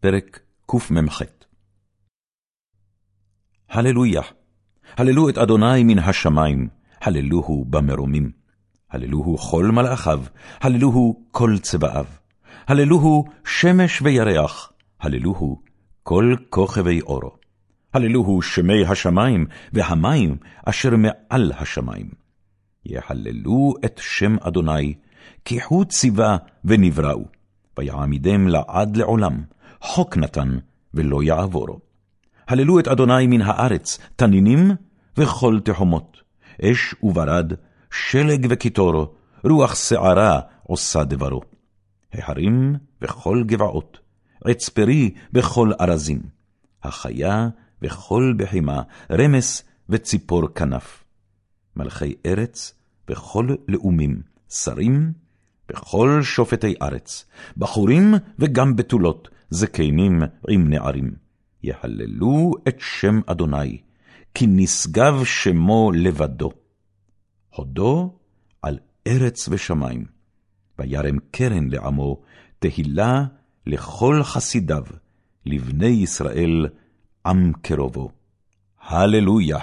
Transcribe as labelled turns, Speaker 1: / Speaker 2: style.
Speaker 1: פרק קמ"ח הללויה, הללו את אדוני מן השמיים, הללוהו במרומים. הללוהו כל מלאכיו, הללוהו כל צבאיו. הללוהו שמש וירח, הללוהו כל כוכבי אורו. הללוהו שמי השמיים והמים אשר מעל השמיים. יהללו את שם אדוני, כי הוא ציווה ונבראו, ויעמידם לעד לעולם, חוק נתן ולא יעבורו. הללו את אדוני מן הארץ, תנינים וכל תחומות, אש וברד, שלג וקיטור, רוח שערה עושה דברו. ההרים וכל גבעות, עץ פרי וכל ארזים, החיה וכל בחימה, רמס וציפור כנף. מלכי ארץ וכל לאומים, שרים וכל שופטי ארץ, בחורים וגם בתולות, זקנים עם נערים. יהללו את שם אדוני, כי נשגב שמו לבדו. הודו על ארץ ושמיים, וירם קרן לעמו, תהילה לכל חסידיו, לבני ישראל עם קרובו. הללויה.